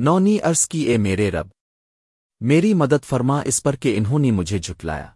نونی عرض کی، اے میرے رب، میری مدد فرما، اس پر کہ انہوں نے مجھے جھٹلایا۔